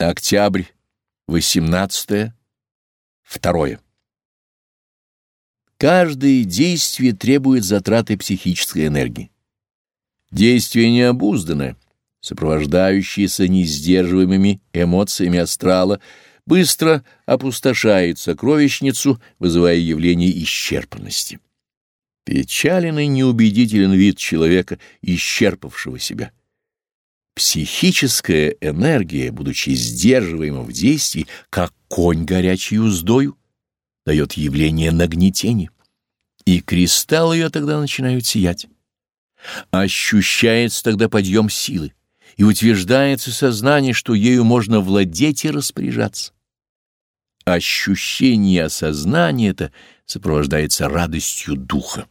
Октябрь, 18 второе. Каждое действие требует затраты психической энергии. Действие необузданное, сопровождающееся несдерживаемыми эмоциями астрала, быстро опустошает сокровищницу, вызывая явление исчерпанности. Печален и неубедителен вид человека, исчерпавшего себя. Психическая энергия, будучи сдерживаема в действии, как конь горячей уздою, дает явление нагнетения, и кристаллы ее тогда начинают сиять. Ощущается тогда подъем силы, и утверждается сознание, что ею можно владеть и распоряжаться. Ощущение осознания это сопровождается радостью духа.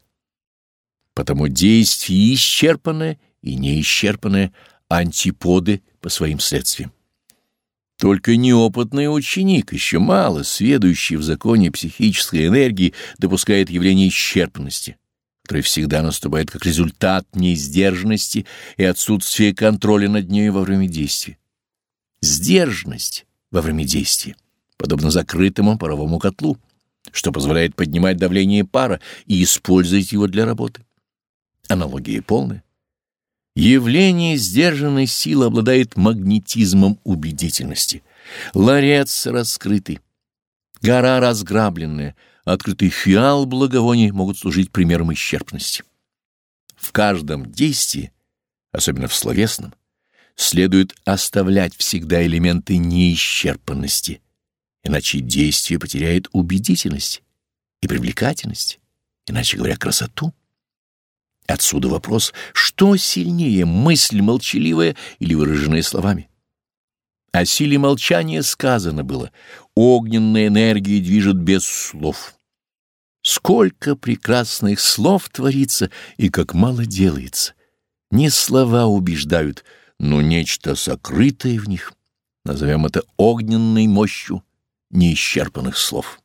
Потому действие исчерпанное и неисчерпанное — антиподы по своим следствиям. Только неопытный ученик, еще мало сведущий в законе психической энергии, допускает явление исчерпанности, которое всегда наступает как результат несдержанности и отсутствия контроля над ней во время действия. Сдержанность во время действия, подобно закрытому паровому котлу, что позволяет поднимать давление пара и использовать его для работы. Аналогия полная. Явление сдержанной силы обладает магнетизмом убедительности. Ларец раскрытый, гора разграбленная, открытый фиал благовоний могут служить примером исчерпности. В каждом действии, особенно в словесном, следует оставлять всегда элементы неисчерпанности, иначе действие потеряет убедительность и привлекательность, иначе говоря, красоту. Отсюда вопрос, что сильнее, мысль молчаливая или выраженная словами? О силе молчания сказано было, огненная энергия движет без слов. Сколько прекрасных слов творится и как мало делается. Не слова убеждают, но нечто сокрытое в них. Назовем это огненной мощью неисчерпанных слов.